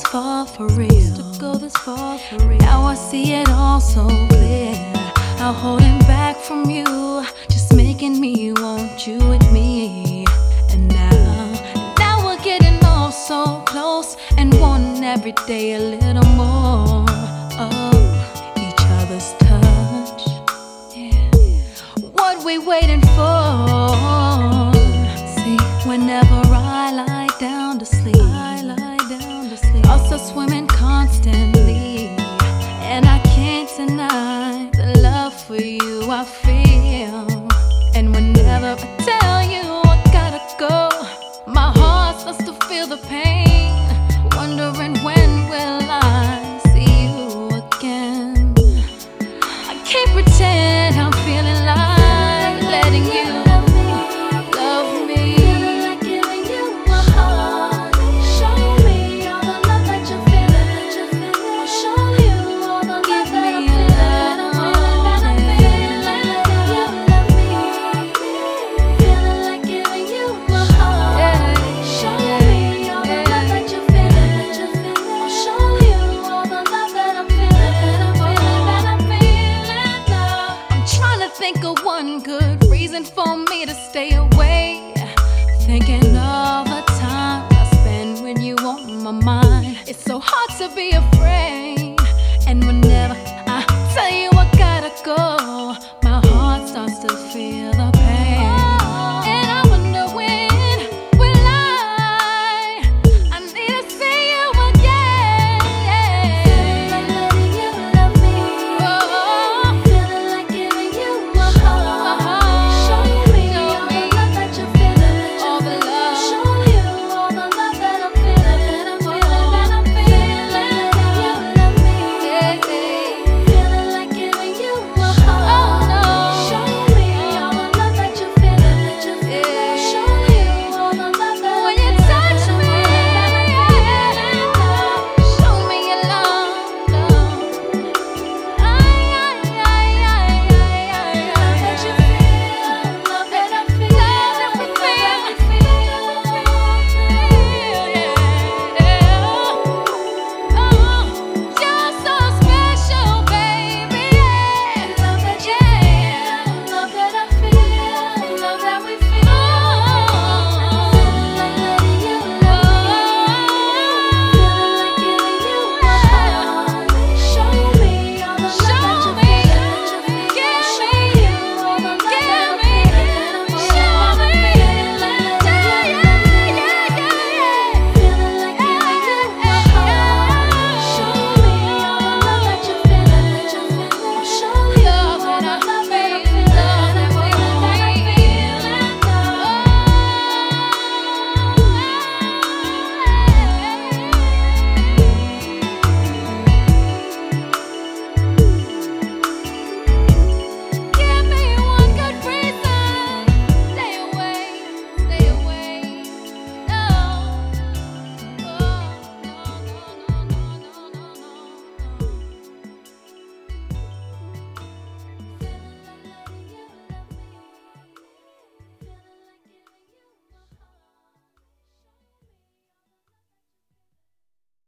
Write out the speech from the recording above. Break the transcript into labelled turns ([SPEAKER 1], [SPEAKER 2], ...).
[SPEAKER 1] far for real. To go this far for real. Now I see it all so clear. I'm holding back from you, just making me want you with me. And now, now we're getting all so close and wanting every day a little more of each other's touch. Yeah. What we waiting for? See, whenever I lie down to sleep, I lie down sleep. Swimming constantly, and I can't deny the love for you I feel. And whenever I tell you I gotta go, my heart starts to feel the pain, wondering think of one good reason for me to stay away. Thinking of the time I spend with you on my mind. It's so hard to be afraid. And whenever I tell you I gotta go.